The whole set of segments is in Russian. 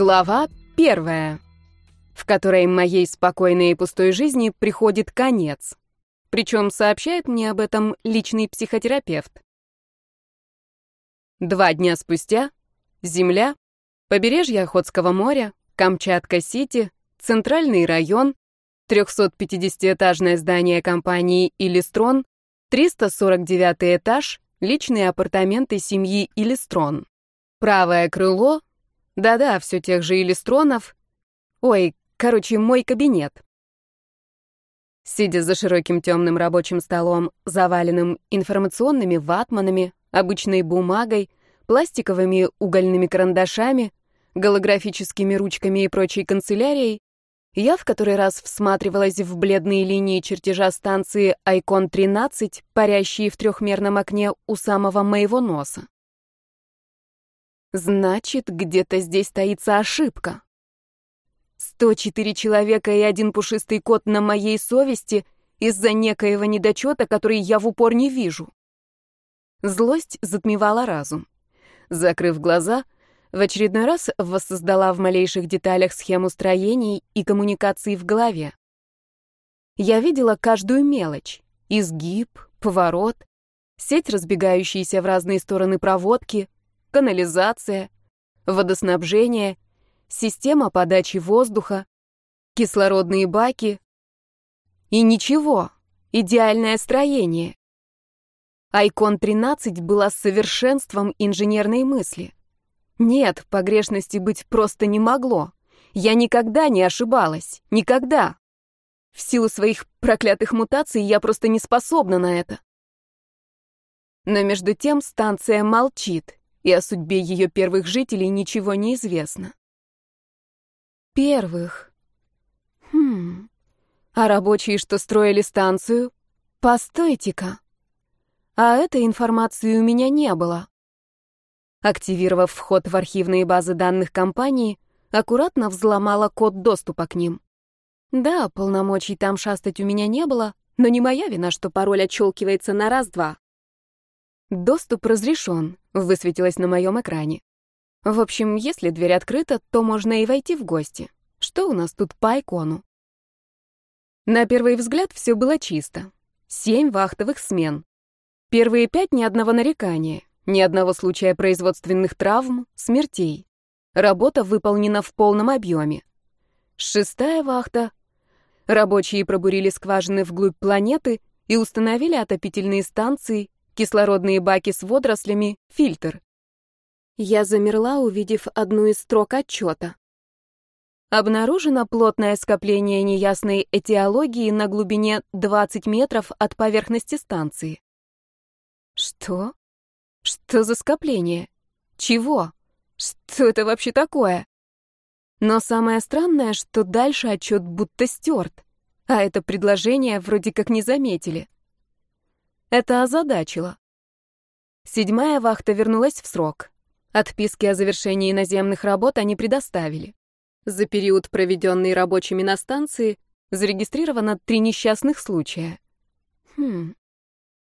Глава первая, в которой моей спокойной и пустой жизни приходит конец. Причем сообщает мне об этом личный психотерапевт. Два дня спустя Земля, побережье Охотского моря, Камчатка-Сити, Центральный район, 350-этажное здание компании «Илистрон», 349 этаж, личные апартаменты семьи Илистрон. Правое крыло да-да, все тех же Илистронов. Ой, короче, мой кабинет. Сидя за широким темным рабочим столом, заваленным информационными ватманами, обычной бумагой, пластиковыми угольными карандашами, голографическими ручками и прочей канцелярией, я в который раз всматривалась в бледные линии чертежа станции Айкон-13, парящие в трехмерном окне у самого моего носа. Значит, где-то здесь таится ошибка. 104 человека и один пушистый кот на моей совести из-за некоего недочета, который я в упор не вижу. Злость затмевала разум. Закрыв глаза, в очередной раз воссоздала в малейших деталях схему строений и коммуникаций в голове. Я видела каждую мелочь — изгиб, поворот, сеть разбегающиеся в разные стороны проводки — канализация, водоснабжение, система подачи воздуха, кислородные баки. И ничего, идеальное строение. Айкон-13 была совершенством инженерной мысли. Нет, погрешности быть просто не могло. Я никогда не ошибалась. Никогда. В силу своих проклятых мутаций я просто не способна на это. Но между тем станция молчит, и о судьбе ее первых жителей ничего не известно. Первых. Хм. А рабочие, что строили станцию? Постойте-ка. А этой информации у меня не было. Активировав вход в архивные базы данных компании, аккуратно взломала код доступа к ним. Да, полномочий там шастать у меня не было, но не моя вина, что пароль отщелкивается на раз-два. Доступ разрешен, высветилось на моем экране. В общем, если дверь открыта, то можно и войти в гости. Что у нас тут по икону? На первый взгляд все было чисто. Семь вахтовых смен. Первые пять ни одного нарекания, ни одного случая производственных травм, смертей. Работа выполнена в полном объеме. Шестая вахта. Рабочие пробурили скважины вглубь планеты и установили отопительные станции кислородные баки с водорослями, фильтр. Я замерла, увидев одну из строк отчета. Обнаружено плотное скопление неясной этиологии на глубине 20 метров от поверхности станции. Что? Что за скопление? Чего? Что это вообще такое? Но самое странное, что дальше отчет будто стерт, а это предложение вроде как не заметили. Это озадачило. Седьмая вахта вернулась в срок. Отписки о завершении наземных работ они предоставили. За период, проведенный рабочими на станции, зарегистрировано три несчастных случая. Хм.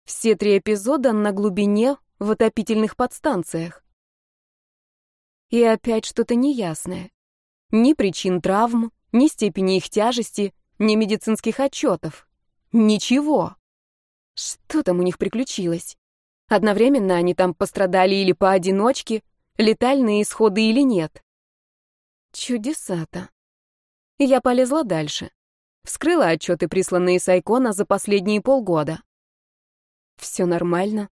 Все три эпизода на глубине в отопительных подстанциях. И опять что-то неясное. Ни причин травм, ни степени их тяжести, ни медицинских отчетов. Ничего. Что там у них приключилось? Одновременно они там пострадали или поодиночке, летальные исходы или нет. Чудеса-то. Я полезла дальше. Вскрыла отчеты, присланные с Айкона за последние полгода. Все нормально.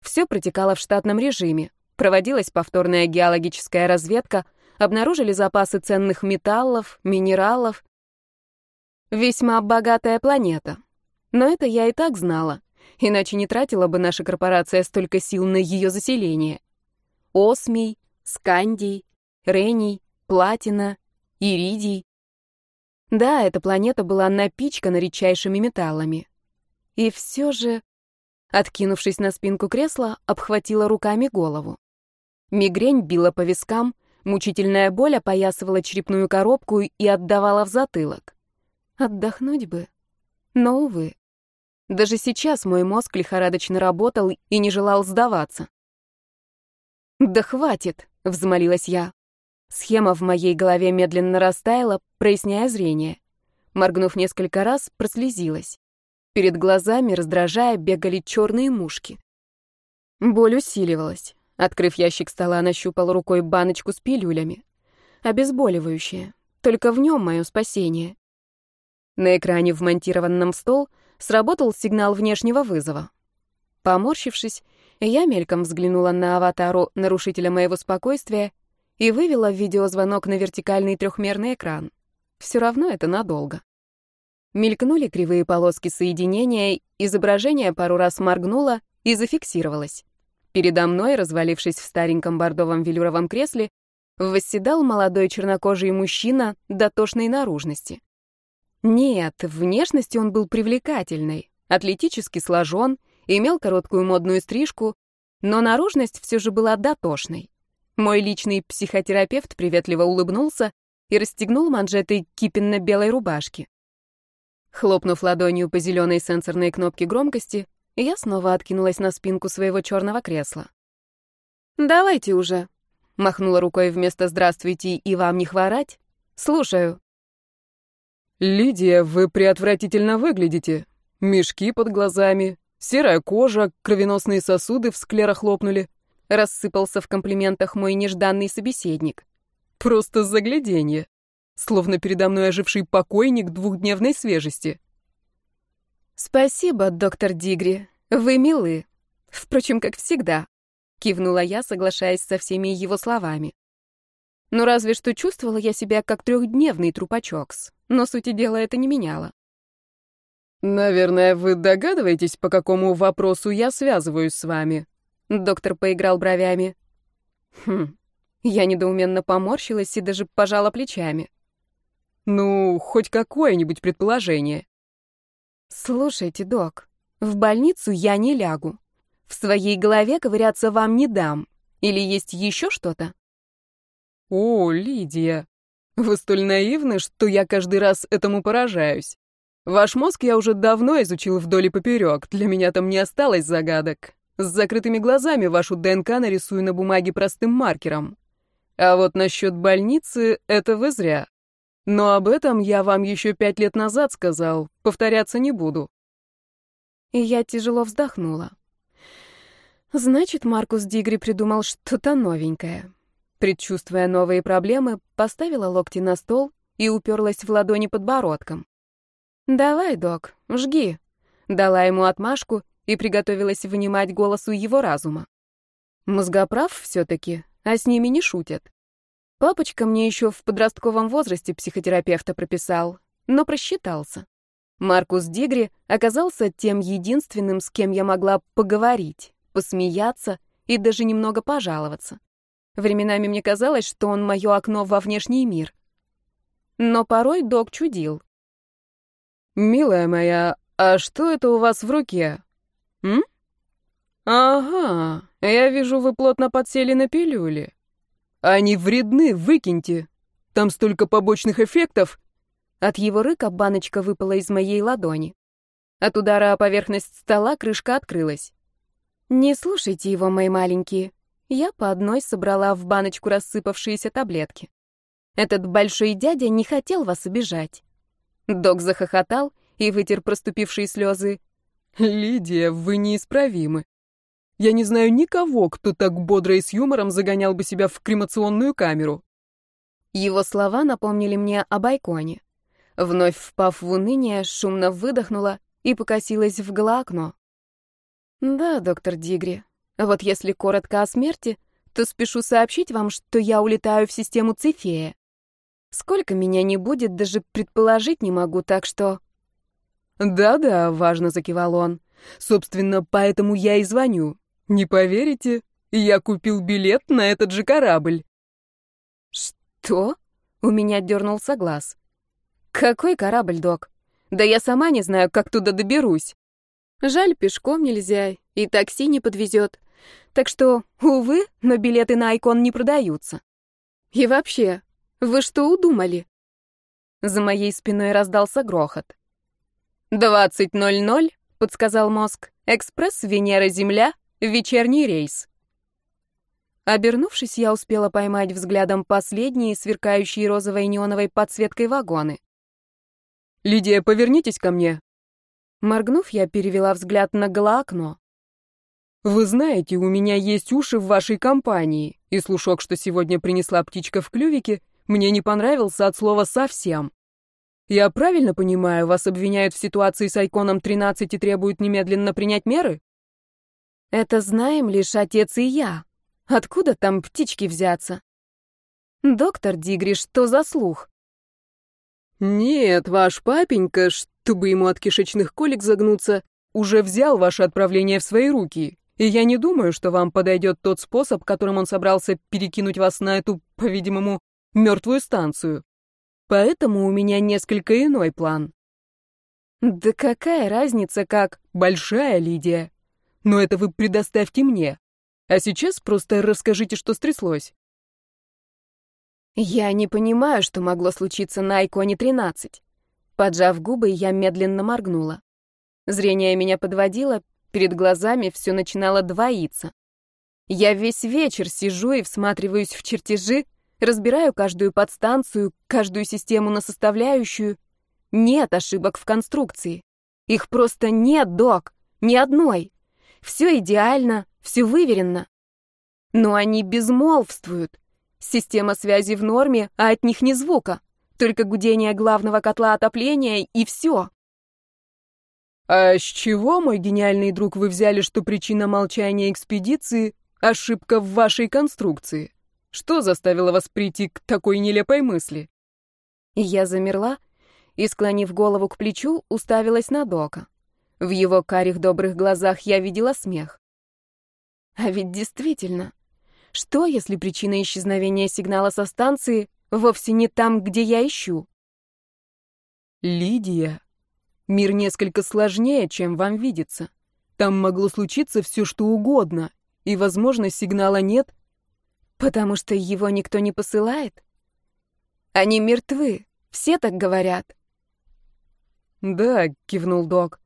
Все протекало в штатном режиме. Проводилась повторная геологическая разведка, обнаружили запасы ценных металлов, минералов. Весьма богатая планета. Но это я и так знала иначе не тратила бы наша корпорация столько сил на ее заселение. Осмий, Скандий, Рений, Платина, Иридий. Да, эта планета была напичкана редчайшими металлами. И все же, откинувшись на спинку кресла, обхватила руками голову. Мигрень била по вискам, мучительная боль опоясывала черепную коробку и отдавала в затылок. Отдохнуть бы. Но, увы. Даже сейчас мой мозг лихорадочно работал и не желал сдаваться. «Да хватит!» — взмолилась я. Схема в моей голове медленно растаяла, проясняя зрение. Моргнув несколько раз, прослезилась. Перед глазами, раздражая, бегали черные мушки. Боль усиливалась. Открыв ящик стола, нащупал рукой баночку с пилюлями. Обезболивающее. Только в нем мое спасение. На экране, вмонтированном в стол, сработал сигнал внешнего вызова. Поморщившись, я мельком взглянула на аватару нарушителя моего спокойствия и вывела видеозвонок на вертикальный трехмерный экран. Все равно это надолго. Мелькнули кривые полоски соединения, изображение пару раз моргнуло и зафиксировалось. Передо мной, развалившись в стареньком бордовом велюровом кресле, восседал молодой чернокожий мужчина дотошной наружности. Нет, внешности он был привлекательной, атлетически сложен, имел короткую модную стрижку, но наружность все же была дотошной. Мой личный психотерапевт приветливо улыбнулся и расстегнул манжеты кипенно-белой рубашки. Хлопнув ладонью по зеленой сенсорной кнопке громкости, я снова откинулась на спинку своего черного кресла. «Давайте уже», — махнула рукой вместо «здравствуйте» и «вам не хворать». «Слушаю». «Лидия, вы преотвратительно выглядите. Мешки под глазами, серая кожа, кровеносные сосуды в склерах лопнули», — рассыпался в комплиментах мой нежданный собеседник. «Просто загляденье. Словно передо мной оживший покойник двухдневной свежести». «Спасибо, доктор Дигри. Вы милы. Впрочем, как всегда», — кивнула я, соглашаясь со всеми его словами. Ну, разве что чувствовала я себя как трехдневный трупачокс но сути дела это не меняло. «Наверное, вы догадываетесь, по какому вопросу я связываюсь с вами?» Доктор поиграл бровями. «Хм». Я недоуменно поморщилась и даже пожала плечами. «Ну, хоть какое-нибудь предположение». «Слушайте, док, в больницу я не лягу. В своей голове ковыряться вам не дам. Или есть еще что-то?» «О, Лидия, вы столь наивны, что я каждый раз этому поражаюсь. Ваш мозг я уже давно изучил вдоль и поперек, для меня там не осталось загадок. С закрытыми глазами вашу ДНК нарисую на бумаге простым маркером. А вот насчет больницы — это вы зря. Но об этом я вам еще пять лет назад сказал, повторяться не буду. И я тяжело вздохнула. Значит, Маркус Дигри придумал что-то новенькое. Предчувствуя новые проблемы, поставила локти на стол и уперлась в ладони подбородком. «Давай, док, жги», — дала ему отмашку и приготовилась внимать голосу его разума. Мозгоправ все-таки, а с ними не шутят. Папочка мне еще в подростковом возрасте психотерапевта прописал, но просчитался. Маркус Дигри оказался тем единственным, с кем я могла поговорить, посмеяться и даже немного пожаловаться. Временами мне казалось, что он мое окно во внешний мир. Но порой док чудил. «Милая моя, а что это у вас в руке?» «М?» «Ага, я вижу, вы плотно подсели на пилюли. Они вредны, выкиньте. Там столько побочных эффектов». От его рыка баночка выпала из моей ладони. От удара о поверхность стола крышка открылась. «Не слушайте его, мои маленькие. Я по одной собрала в баночку рассыпавшиеся таблетки. Этот большой дядя не хотел вас обижать. Док захохотал и вытер проступившие слезы. «Лидия, вы неисправимы. Я не знаю никого, кто так бодро и с юмором загонял бы себя в кремационную камеру». Его слова напомнили мне о Байконе. Вновь впав в уныние, шумно выдохнула и покосилась в голоокно. «Да, доктор Дигри, вот если коротко о смерти, то спешу сообщить вам, что я улетаю в систему Цифея. Сколько меня не будет, даже предположить не могу, так что... «Да-да», — важно закивал он. «Собственно, поэтому я и звоню. Не поверите, я купил билет на этот же корабль». «Что?» — у меня дернулся глаз. «Какой корабль, док? Да я сама не знаю, как туда доберусь. Жаль, пешком нельзя, и такси не подвезет. Так что, увы, но билеты на Айкон не продаются. И вообще, вы что удумали? За моей спиной раздался грохот. «Двадцать ноль ноль», — подсказал мозг. «Экспресс Венера-Земля, вечерний рейс». Обернувшись, я успела поймать взглядом последние, сверкающие розовой неоновой подсветкой вагоны. «Лидия, повернитесь ко мне!» Моргнув, я перевела взгляд на голоокно. «Вы знаете, у меня есть уши в вашей компании, и слушок, что сегодня принесла птичка в клювике, мне не понравился от слова «совсем». Я правильно понимаю, вас обвиняют в ситуации с Айконом 13 и требуют немедленно принять меры? Это знаем лишь отец и я. Откуда там птички взяться? Доктор Дигри, что за слух? Нет, ваш папенька, чтобы ему от кишечных колик загнуться, уже взял ваше отправление в свои руки. И я не думаю, что вам подойдет тот способ, которым он собрался перекинуть вас на эту, по-видимому, мертвую станцию. Поэтому у меня несколько иной план. Да какая разница, как... Большая, Лидия. Но это вы предоставьте мне. А сейчас просто расскажите, что стряслось. Я не понимаю, что могло случиться на Айконе 13. Поджав губы, я медленно моргнула. Зрение меня подводило, перед глазами все начинало двоиться. Я весь вечер сижу и всматриваюсь в чертежи, Разбираю каждую подстанцию, каждую систему на составляющую. Нет ошибок в конструкции. Их просто нет, док. Ни одной. Все идеально, все выверено. Но они безмолвствуют. Система связи в норме, а от них ни звука. Только гудение главного котла отопления и все. А с чего, мой гениальный друг, вы взяли, что причина молчания экспедиции — ошибка в вашей конструкции? Что заставило вас прийти к такой нелепой мысли? Я замерла и, склонив голову к плечу, уставилась на Дока. В его карих добрых глазах я видела смех. А ведь действительно, что, если причина исчезновения сигнала со станции вовсе не там, где я ищу? Лидия, мир несколько сложнее, чем вам видится. Там могло случиться все, что угодно, и, возможно, сигнала нет, Потому что его никто не посылает? Они мертвы, все так говорят. Да, кивнул док.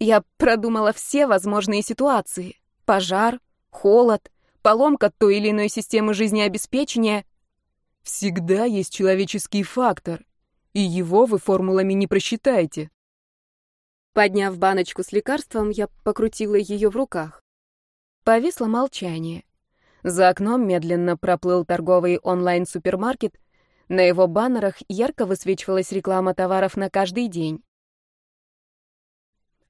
Я продумала все возможные ситуации. Пожар, холод, поломка той или иной системы жизнеобеспечения. Всегда есть человеческий фактор, и его вы формулами не просчитаете. Подняв баночку с лекарством, я покрутила ее в руках. Повисло молчание. За окном медленно проплыл торговый онлайн-супермаркет. На его баннерах ярко высвечивалась реклама товаров на каждый день.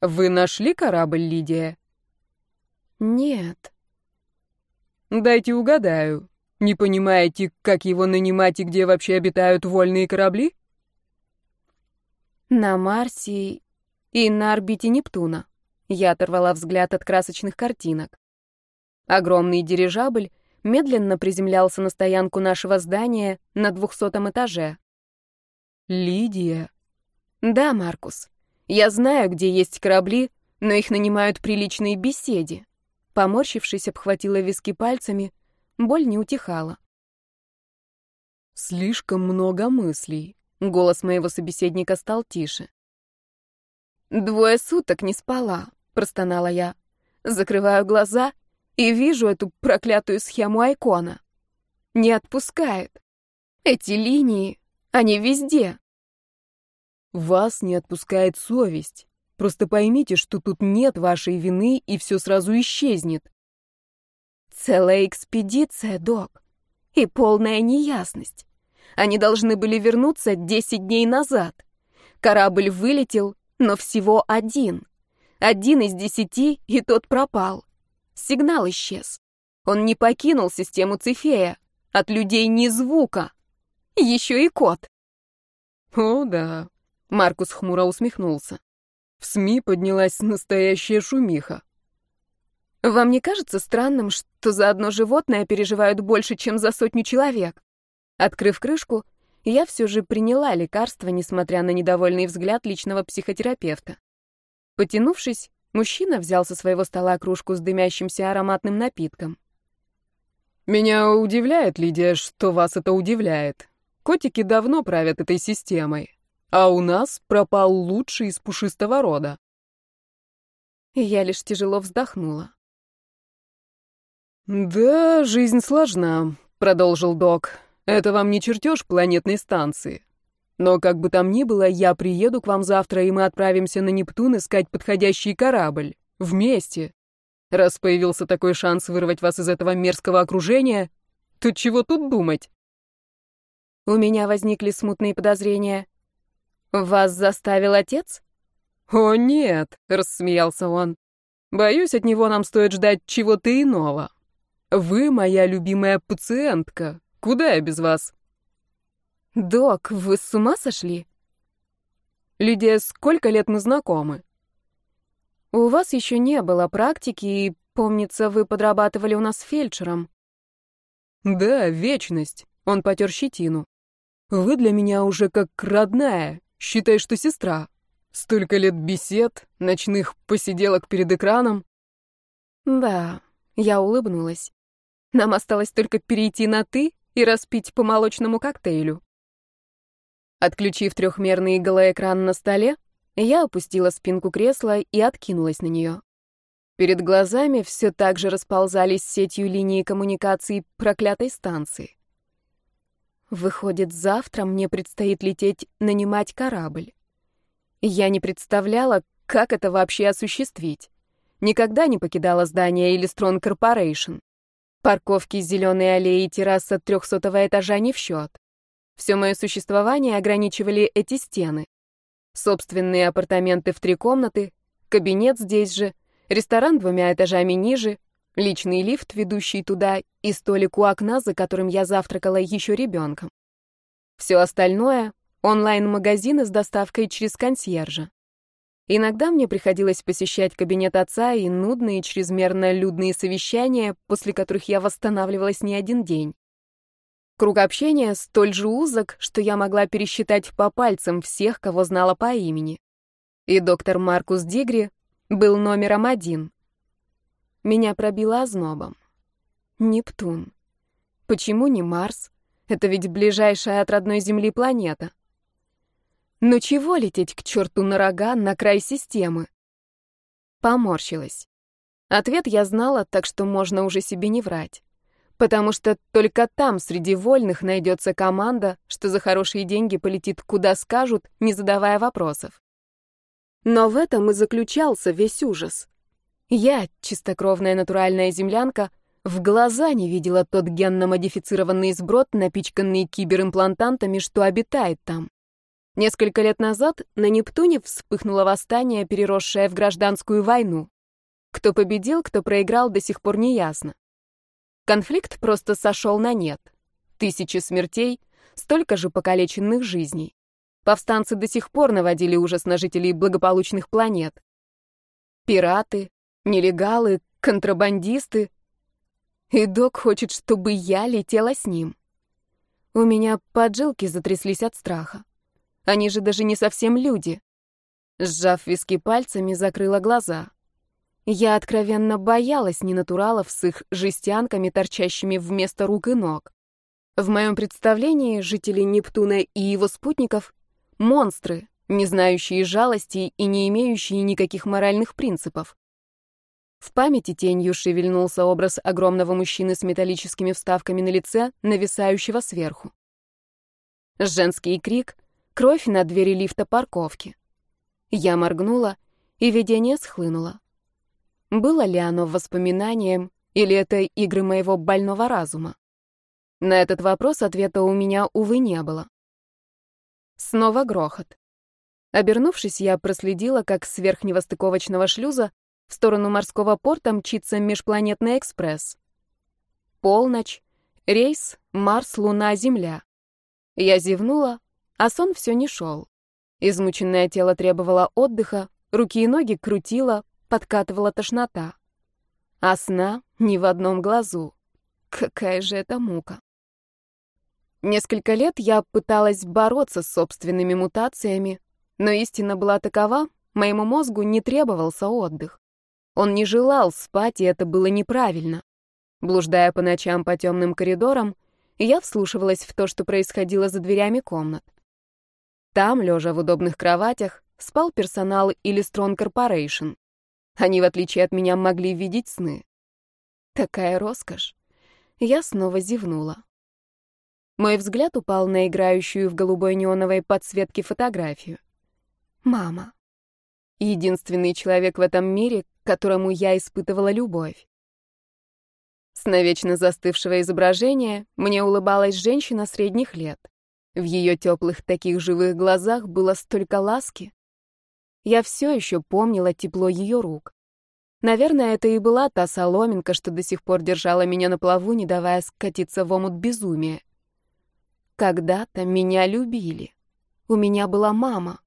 «Вы нашли корабль, Лидия?» «Нет». «Дайте угадаю. Не понимаете, как его нанимать и где вообще обитают вольные корабли?» «На Марсе и на орбите Нептуна». Я оторвала взгляд от красочных картинок. Огромный дирижабль медленно приземлялся на стоянку нашего здания на двухсотом этаже. «Лидия?» «Да, Маркус. Я знаю, где есть корабли, но их нанимают приличные беседе». Поморщившись, обхватила виски пальцами, боль не утихала. «Слишком много мыслей», — голос моего собеседника стал тише. «Двое суток не спала», — простонала я. Закрываю глаза — и вижу эту проклятую схему Айкона. Не отпускает. Эти линии, они везде. Вас не отпускает совесть. Просто поймите, что тут нет вашей вины, и все сразу исчезнет. Целая экспедиция, док. И полная неясность. Они должны были вернуться десять дней назад. Корабль вылетел, но всего один. Один из десяти, и тот пропал. Сигнал исчез. Он не покинул систему Цифея. От людей ни звука. Еще и кот. О, да. Маркус хмуро усмехнулся. В СМИ поднялась настоящая шумиха. Вам не кажется странным, что за одно животное переживают больше, чем за сотню человек? Открыв крышку, я все же приняла лекарство, несмотря на недовольный взгляд личного психотерапевта. Потянувшись, Мужчина взял со своего стола кружку с дымящимся ароматным напитком. «Меня удивляет, Лидия, что вас это удивляет. Котики давно правят этой системой, а у нас пропал лучший из пушистого рода». Я лишь тяжело вздохнула. «Да, жизнь сложна», — продолжил док. «Это вам не чертеж планетной станции. Но как бы там ни было, я приеду к вам завтра, и мы отправимся на Нептун искать подходящий корабль. Вместе. Раз появился такой шанс вырвать вас из этого мерзкого окружения, то чего тут думать?» У меня возникли смутные подозрения. «Вас заставил отец?» «О, нет», — рассмеялся он. «Боюсь, от него нам стоит ждать чего-то иного. Вы моя любимая пациентка. Куда я без вас?» «Док, вы с ума сошли?» «Лидия, сколько лет мы знакомы?» «У вас еще не было практики, и, помнится, вы подрабатывали у нас фельдшером». «Да, вечность», — он потер щетину. «Вы для меня уже как родная, считай, что сестра. Столько лет бесед, ночных посиделок перед экраном». «Да», — я улыбнулась. «Нам осталось только перейти на «ты» и распить по молочному коктейлю». Отключив трехмерный голоэкран на столе, я опустила спинку кресла и откинулась на нее. Перед глазами все так же расползались сетью линии коммуникаций проклятой станции. Выходит, завтра мне предстоит лететь нанимать корабль. Я не представляла, как это вообще осуществить. Никогда не покидала здание Illustron Corporation. Парковки зеленой аллеи и терраса трехсотого этажа не в счет. Все мое существование ограничивали эти стены. Собственные апартаменты в три комнаты, кабинет здесь же, ресторан двумя этажами ниже, личный лифт, ведущий туда, и столик у окна, за которым я завтракала еще ребенком. Все остальное — онлайн-магазины с доставкой через консьержа. Иногда мне приходилось посещать кабинет отца и нудные, чрезмерно людные совещания, после которых я восстанавливалась не один день. Круг общения столь же узок, что я могла пересчитать по пальцам всех, кого знала по имени. И доктор Маркус Дигри был номером один. Меня пробило ознобом. Нептун. Почему не Марс? Это ведь ближайшая от родной Земли планета. Но чего лететь к черту на рога на край системы? Поморщилась. Ответ я знала, так что можно уже себе не врать потому что только там среди вольных найдется команда, что за хорошие деньги полетит куда скажут, не задавая вопросов. Но в этом и заключался весь ужас. Я, чистокровная натуральная землянка, в глаза не видела тот генно-модифицированный сброд, напичканный киберимплантантами, что обитает там. Несколько лет назад на Нептуне вспыхнуло восстание, переросшее в гражданскую войну. Кто победил, кто проиграл, до сих пор не ясно. Конфликт просто сошел на нет. Тысячи смертей, столько же покалеченных жизней. Повстанцы до сих пор наводили ужас на жителей благополучных планет. Пираты, нелегалы, контрабандисты. И док хочет, чтобы я летела с ним. У меня поджилки затряслись от страха. Они же даже не совсем люди. Сжав виски пальцами, закрыла глаза. Я откровенно боялась ненатуралов с их жестянками, торчащими вместо рук и ног. В моем представлении жители Нептуна и его спутников — монстры, не знающие жалости и не имеющие никаких моральных принципов. В памяти тенью шевельнулся образ огромного мужчины с металлическими вставками на лице, нависающего сверху. Женский крик, кровь на двери лифта парковки. Я моргнула, и видение схлынуло. Было ли оно воспоминанием, или это игры моего больного разума? На этот вопрос ответа у меня, увы, не было. Снова грохот. Обернувшись, я проследила, как с верхнего стыковочного шлюза в сторону морского порта мчится межпланетный экспресс. Полночь, рейс, Марс, Луна, Земля. Я зевнула, а сон все не шел. Измученное тело требовало отдыха, руки и ноги крутило, подкатывала тошнота. А сна ни в одном глазу. Какая же это мука. Несколько лет я пыталась бороться с собственными мутациями, но истина была такова, моему мозгу не требовался отдых. Он не желал спать, и это было неправильно. Блуждая по ночам по темным коридорам, я вслушивалась в то, что происходило за дверями комнат. Там, лежа в удобных кроватях, спал персонал или Strong Corporation. Они, в отличие от меня, могли видеть сны. Такая роскошь. Я снова зевнула. Мой взгляд упал на играющую в голубой неоновой подсветке фотографию. Мама. Единственный человек в этом мире, к которому я испытывала любовь. С навечно застывшего изображения мне улыбалась женщина средних лет. В ее теплых таких живых глазах было столько ласки. Я все еще помнила тепло ее рук. Наверное, это и была та соломинка, что до сих пор держала меня на плаву, не давая скатиться в омут безумия. Когда-то меня любили. У меня была мама.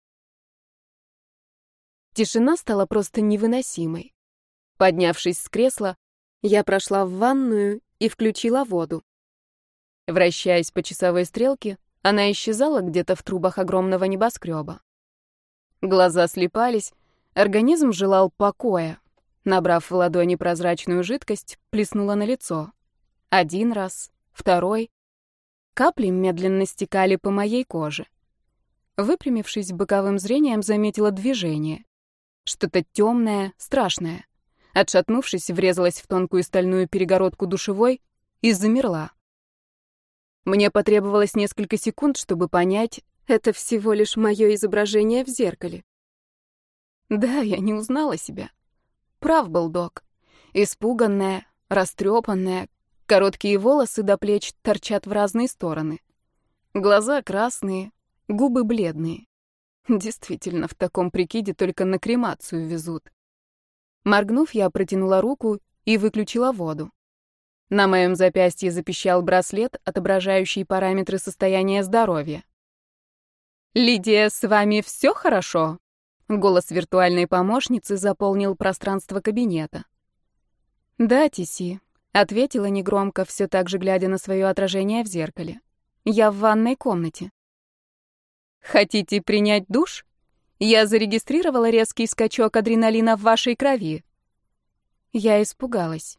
Тишина стала просто невыносимой. Поднявшись с кресла, я прошла в ванную и включила воду. Вращаясь по часовой стрелке, она исчезала где-то в трубах огромного небоскреба. Глаза слепались, организм желал покоя. Набрав в ладони прозрачную жидкость, плеснула на лицо. Один раз, второй. Капли медленно стекали по моей коже. Выпрямившись боковым зрением, заметила движение. Что-то темное, страшное. Отшатнувшись, врезалась в тонкую стальную перегородку душевой и замерла. Мне потребовалось несколько секунд, чтобы понять, это всего лишь мое изображение в зеркале. Да, я не узнала себя. Прав был док. Испуганная, растрепанная, короткие волосы до плеч торчат в разные стороны. Глаза красные, губы бледные. Действительно, в таком прикиде только на кремацию везут. Моргнув, я протянула руку и выключила воду. На моем запястье запищал браслет, отображающий параметры состояния здоровья. «Лидия, с вами все хорошо?» Голос виртуальной помощницы заполнил пространство кабинета. «Да, Тиси», — ответила негромко, все так же глядя на свое отражение в зеркале. «Я в ванной комнате». «Хотите принять душ? Я зарегистрировала резкий скачок адреналина в вашей крови». Я испугалась.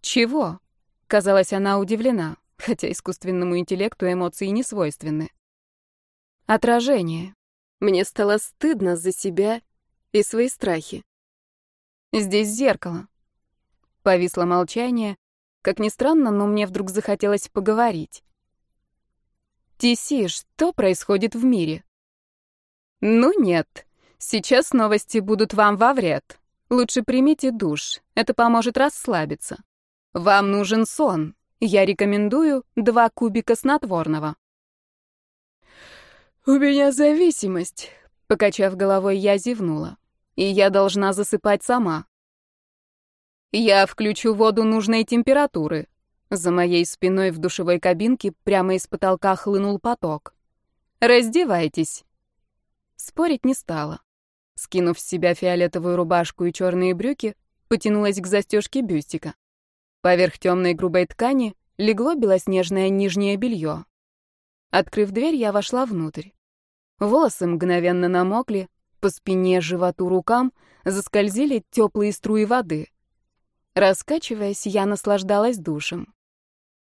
«Чего?» — казалось, она удивлена, хотя искусственному интеллекту эмоции не свойственны. Отражение. Мне стало стыдно за себя и свои страхи. Здесь зеркало. Повисло молчание. Как ни странно, но мне вдруг захотелось поговорить. Тиси, что происходит в мире? Ну нет, сейчас новости будут вам во вред. Лучше примите душ, это поможет расслабиться. Вам нужен сон. Я рекомендую два кубика снотворного. У меня зависимость, покачав головой, я зевнула. И я должна засыпать сама. Я включу воду нужной температуры. За моей спиной в душевой кабинке прямо из потолка хлынул поток. Раздевайтесь. Спорить не стала. Скинув с себя фиолетовую рубашку и черные брюки, потянулась к застежке бюстика. Поверх темной грубой ткани легло белоснежное нижнее белье. Открыв дверь, я вошла внутрь. Волосы мгновенно намокли, по спине, животу, рукам заскользили теплые струи воды. Раскачиваясь, я наслаждалась душем.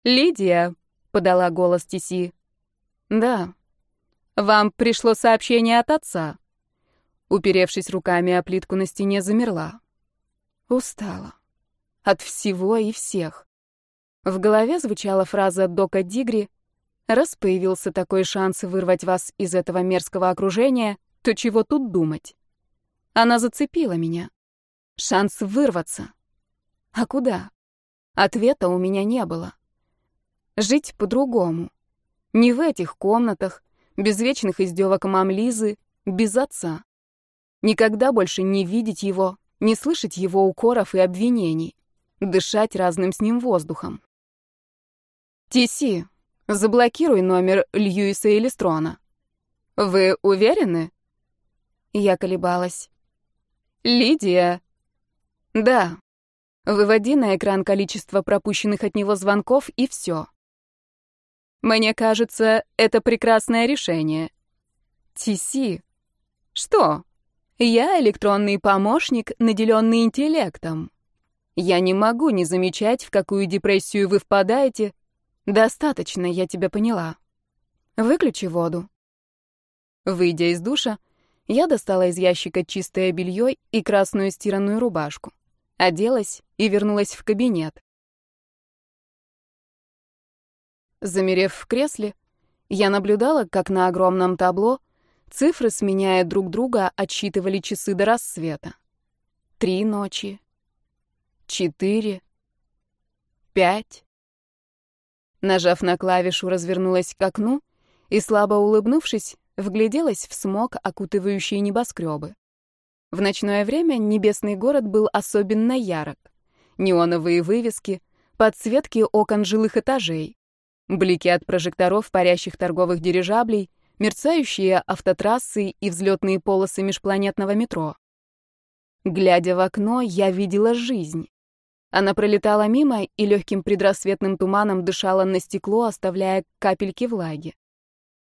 «Лидия», — подала голос Тиси. «Да». «Вам пришло сообщение от отца». Уперевшись руками о плитку на стене, замерла. Устала. От всего и всех. В голове звучала фраза Дока Дигри «Раз появился такой шанс вырвать вас из этого мерзкого окружения, то чего тут думать?» Она зацепила меня. Шанс вырваться. А куда? Ответа у меня не было. Жить по-другому. Не в этих комнатах, без вечных издевок мам Лизы, без отца. Никогда больше не видеть его, не слышать его укоров и обвинений дышать разным с ним воздухом. «Тиси, заблокируй номер Льюиса или Строна». «Вы уверены?» Я колебалась. «Лидия». «Да». Выводи на экран количество пропущенных от него звонков и все. Мне кажется, это прекрасное решение. Тиси. Что? Я электронный помощник, наделенный интеллектом. Я не могу не замечать, в какую депрессию вы впадаете. Достаточно, я тебя поняла. Выключи воду. Выйдя из душа, я достала из ящика чистое белье и красную стиранную рубашку. Оделась и вернулась в кабинет. Замерев в кресле, я наблюдала, как на огромном табло цифры, сменяя друг друга, отсчитывали часы до рассвета. Три ночи, четыре, пять. Нажав на клавишу, развернулась к окну и, слабо улыбнувшись, вгляделась в смог, окутывающий небоскребы. В ночное время небесный город был особенно ярок. Неоновые вывески, подсветки окон жилых этажей, блики от прожекторов парящих торговых дирижаблей, мерцающие автотрассы и взлетные полосы межпланетного метро. Глядя в окно, я видела жизнь. Она пролетала мимо и легким предрассветным туманом дышала на стекло, оставляя капельки влаги.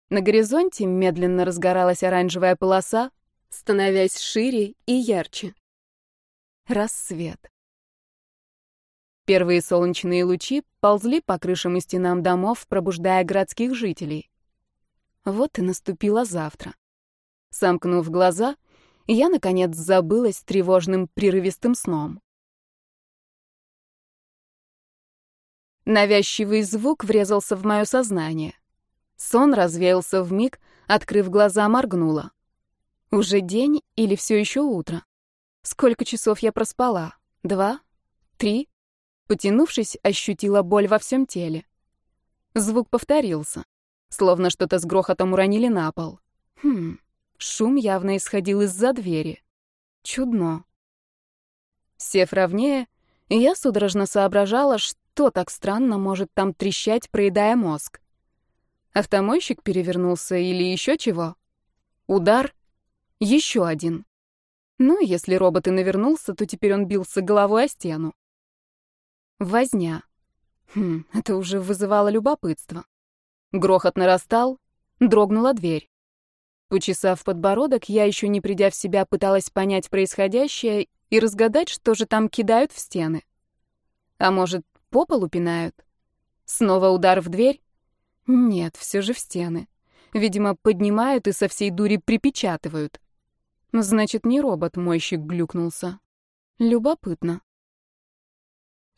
На горизонте медленно разгоралась оранжевая полоса, становясь шире и ярче. Рассвет. Первые солнечные лучи ползли по крышам и стенам домов, пробуждая городских жителей. Вот и наступило завтра. Сомкнув глаза, я, наконец, забылась тревожным прерывистым сном. Навязчивый звук врезался в мое сознание. Сон развеялся в миг, открыв глаза, моргнула. Уже день или все еще утро? Сколько часов я проспала? Два? Три? Потянувшись, ощутила боль во всем теле. Звук повторился, словно что-то с грохотом уронили на пол. Хм, шум явно исходил из-за двери. Чудно. Сев ровнее, я судорожно соображала, что так странно может там трещать, проедая мозг. Автомойщик перевернулся или еще чего? Удар? Еще один. Ну, если робот и навернулся, то теперь он бился головой о стену. Возня. Хм, это уже вызывало любопытство. Грохот нарастал, дрогнула дверь. Почесав подбородок, я еще не придя в себя, пыталась понять происходящее и разгадать, что же там кидают в стены. А может, по полу пинают? Снова удар в дверь? Нет, все же в стены. Видимо, поднимают и со всей дури припечатывают. Значит, не робот-мойщик глюкнулся. Любопытно.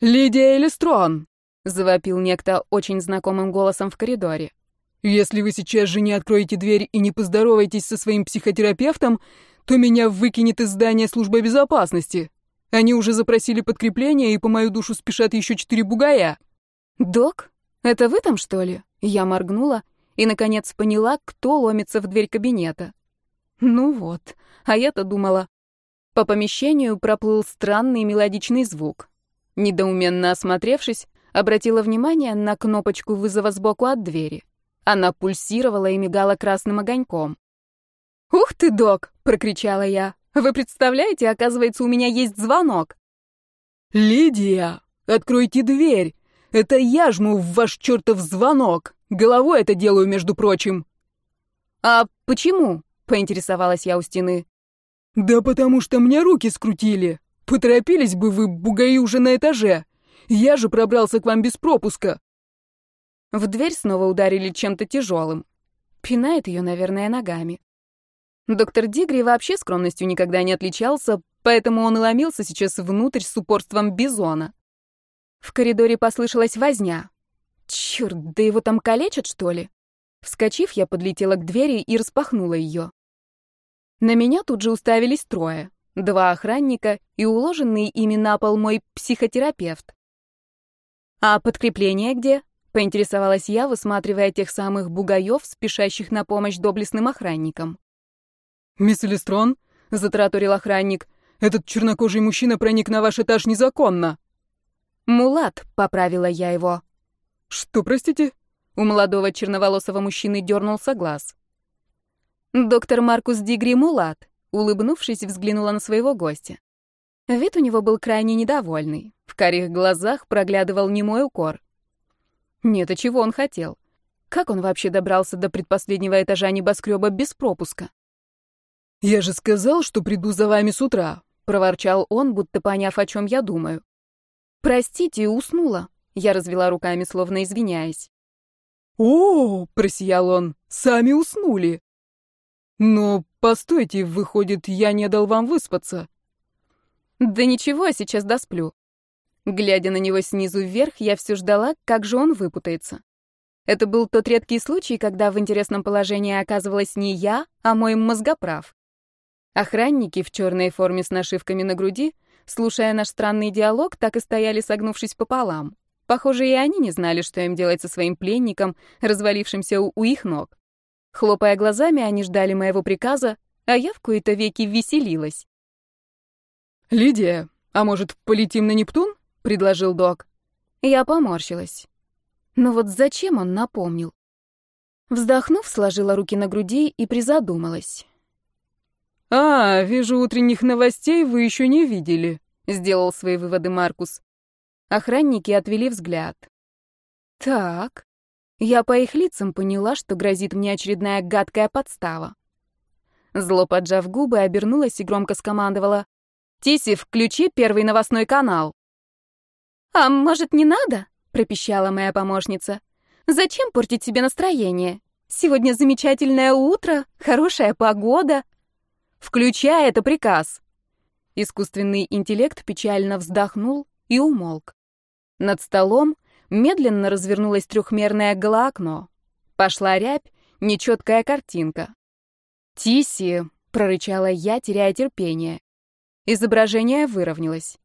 «Лидия Элистрон!» — завопил некто очень знакомым голосом в коридоре. «Если вы сейчас же не откроете дверь и не поздороваетесь со своим психотерапевтом, то меня выкинет из здания службы безопасности. Они уже запросили подкрепление, и по мою душу спешат еще четыре бугая». «Док, это вы там, что ли?» Я моргнула и, наконец, поняла, кто ломится в дверь кабинета. Ну вот, а я-то думала. По помещению проплыл странный мелодичный звук. Недоуменно осмотревшись, обратила внимание на кнопочку вызова сбоку от двери. Она пульсировала и мигала красным огоньком. «Ух ты, док!» — прокричала я. «Вы представляете, оказывается, у меня есть звонок!» «Лидия, откройте дверь! Это я жму в ваш чертов звонок! Головой это делаю, между прочим!» «А почему?» поинтересовалась я у стены. Да потому что мне руки скрутили. Поторопились бы вы, бугаи, уже на этаже. Я же пробрался к вам без пропуска. В дверь снова ударили чем-то тяжелым. Пинает ее, наверное, ногами. Доктор Дигри вообще скромностью никогда не отличался, поэтому он и ломился сейчас внутрь с упорством бизона. В коридоре послышалась возня. Черт, да его там калечат, что ли? Вскочив, я подлетела к двери и распахнула ее. На меня тут же уставились трое. Два охранника и уложенный ими на пол мой психотерапевт. «А подкрепление где?» — поинтересовалась я, высматривая тех самых бугаев, спешащих на помощь доблестным охранникам. «Мисс Элистрон», — затраторил охранник, — «этот чернокожий мужчина проник на ваш этаж незаконно». «Мулат», — поправила я его. «Что, простите?» У молодого черноволосого мужчины дернулся глаз. Доктор Маркус Дигри Мулат, улыбнувшись, взглянула на своего гостя. Вид у него был крайне недовольный. В карих глазах проглядывал немой укор. Нет, а чего он хотел? Как он вообще добрался до предпоследнего этажа небоскреба без пропуска? «Я же сказал, что приду за вами с утра», — проворчал он, будто поняв, о чем я думаю. «Простите, уснула», — я развела руками, словно извиняясь. «О, — просиял он, — сами уснули. «Но постойте, выходит, я не дал вам выспаться». Да ничего, сейчас досплю. Глядя на него снизу вверх, я все ждала, как же он выпутается. Это был тот редкий случай, когда в интересном положении оказывалась не я, а мой мозгоправ. Охранники в черной форме с нашивками на груди, слушая наш странный диалог, так и стояли, согнувшись пополам. Похоже, и они не знали, что им делать со своим пленником, развалившимся у, у их ног. Хлопая глазами, они ждали моего приказа, а я в кои-то веки веселилась. «Лидия, а может, полетим на Нептун?» — предложил док. Я поморщилась. Но вот зачем он напомнил? Вздохнув, сложила руки на груди и призадумалась. «А, вижу, утренних новостей вы еще не видели», — сделал свои выводы Маркус. Охранники отвели взгляд. «Так, я по их лицам поняла, что грозит мне очередная гадкая подстава. Зло поджав губы, обернулась и громко скомандовала. «Тиси, включи первый новостной канал». «А может, не надо?» — пропищала моя помощница. «Зачем портить себе настроение? Сегодня замечательное утро, хорошая погода». «Включай, это приказ!» Искусственный интеллект печально вздохнул и умолк. Над столом медленно развернулось трехмерное голоокно. Пошла рябь, нечеткая картинка. «Тиси!» — прорычала я, теряя терпение. Изображение выровнялось.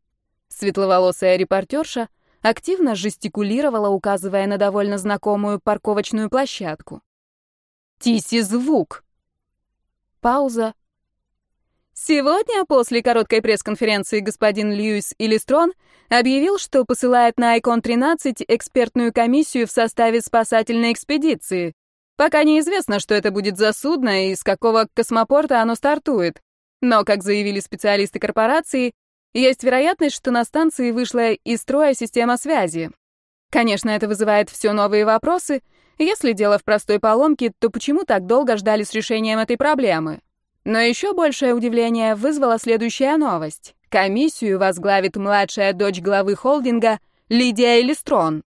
Светловолосая репортерша активно жестикулировала, указывая на довольно знакомую парковочную площадку. «Тиси, звук!» Пауза. Сегодня, после короткой пресс-конференции, господин Льюис Илистрон объявил, что посылает на Айкон-13 экспертную комиссию в составе спасательной экспедиции. Пока неизвестно, что это будет за судно и с какого космопорта оно стартует. Но, как заявили специалисты корпорации, есть вероятность, что на станции вышла из строя система связи. Конечно, это вызывает все новые вопросы. Если дело в простой поломке, то почему так долго ждали с решением этой проблемы? Но еще большее удивление вызвала следующая новость. Комиссию возглавит младшая дочь главы холдинга Лидия Элистрон.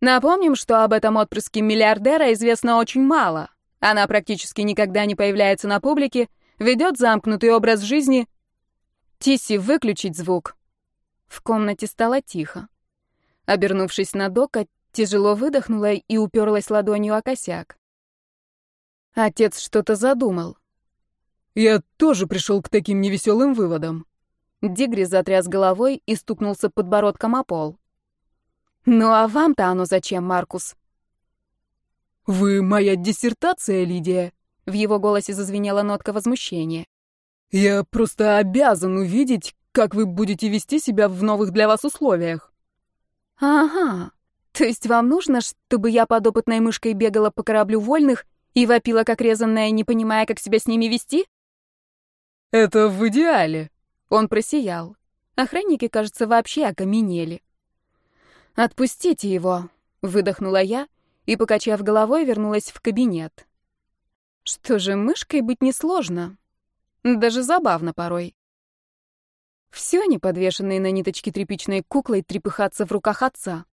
Напомним, что об этом отпрыске миллиардера известно очень мало. Она практически никогда не появляется на публике, ведет замкнутый образ жизни, «Тиси, выключить звук!» В комнате стало тихо. Обернувшись на Дока, тяжело выдохнула и уперлась ладонью о косяк. Отец что-то задумал. «Я тоже пришел к таким невеселым выводам». Дигри затряс головой и стукнулся подбородком о пол. «Ну а вам-то оно зачем, Маркус?» «Вы моя диссертация, Лидия?» В его голосе зазвенела нотка возмущения. Я просто обязан увидеть, как вы будете вести себя в новых для вас условиях. Ага. То есть вам нужно, чтобы я подопытной мышкой бегала по кораблю вольных и вопила как резанная, не понимая, как себя с ними вести? Это в идеале. Он просиял. Охранники, кажется, вообще окаменели. «Отпустите его», — выдохнула я и, покачав головой, вернулась в кабинет. Что же, мышкой быть несложно. Даже забавно порой. Все неподвешенные на ниточке тряпичной куклой трепыхаться в руках отца.